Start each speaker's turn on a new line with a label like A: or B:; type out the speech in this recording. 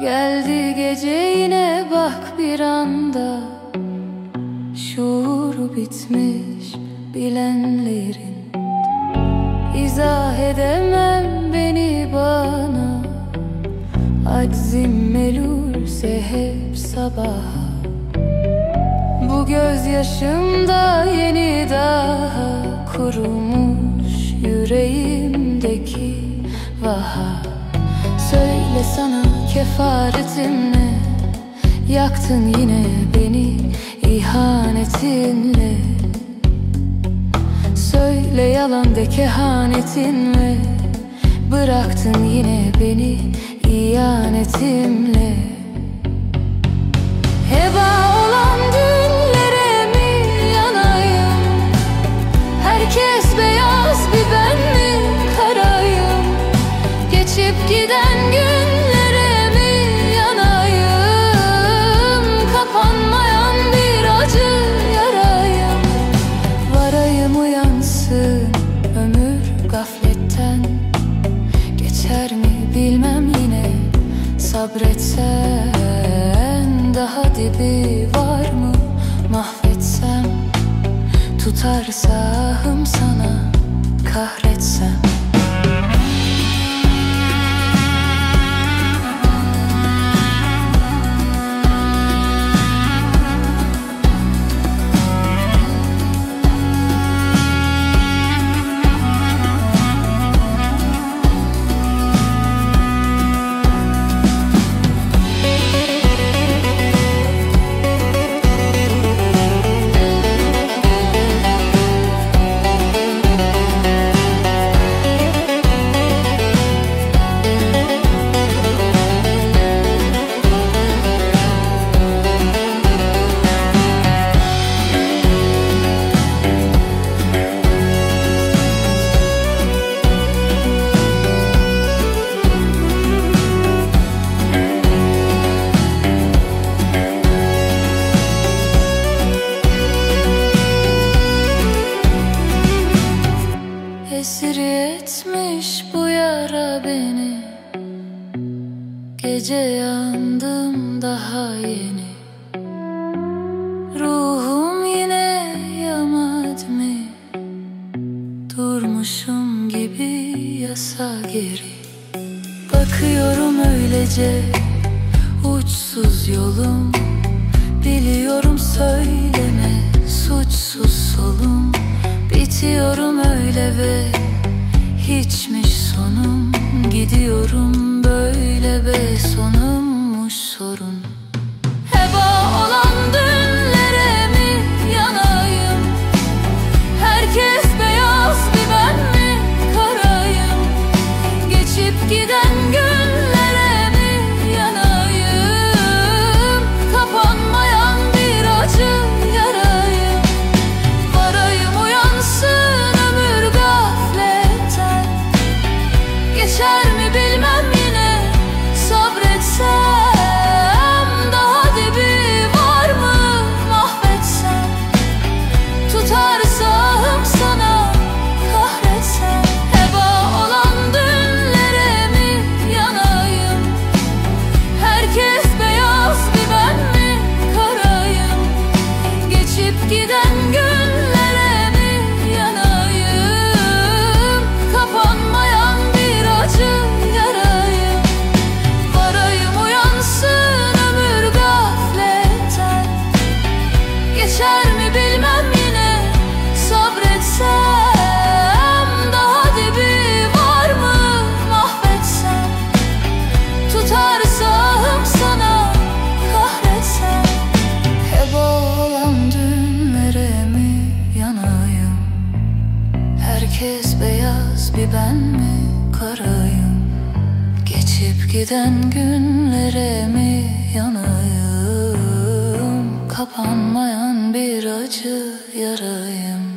A: Geldi gece yine bak bir anda. Şuuru bitmiş bilenlerin. İzah edemem beni bana. Aczim melulse hep sabaha. Bu gözyaşımda yeni daha kurumuş yüreğimdeki vaha Söyle sana kefaretim ne Yaktın yine beni ihanetinle. Söyle yalan de kehanetinle. Bıraktın yine beni ihanetimle Heba olan sabretsen Daha dibi var mı? Mahvetsem Tutarsa ahım sana kahretsem Gece yandım daha yeni. Ruhum yine yamadı mı? Durmuşum gibi yasa geri. Bakıyorum öylece. Uçsuz yolum. Biliyorum söyleme suçsuz solum. Bitiyorum öyle ve hiçmiş sonum. Gidiyorum böyle ve sonummuş sorun? Heba olan ben mi karayım? Geçip giden günlere mi yanayım? Kapanmayan bir acı yarayım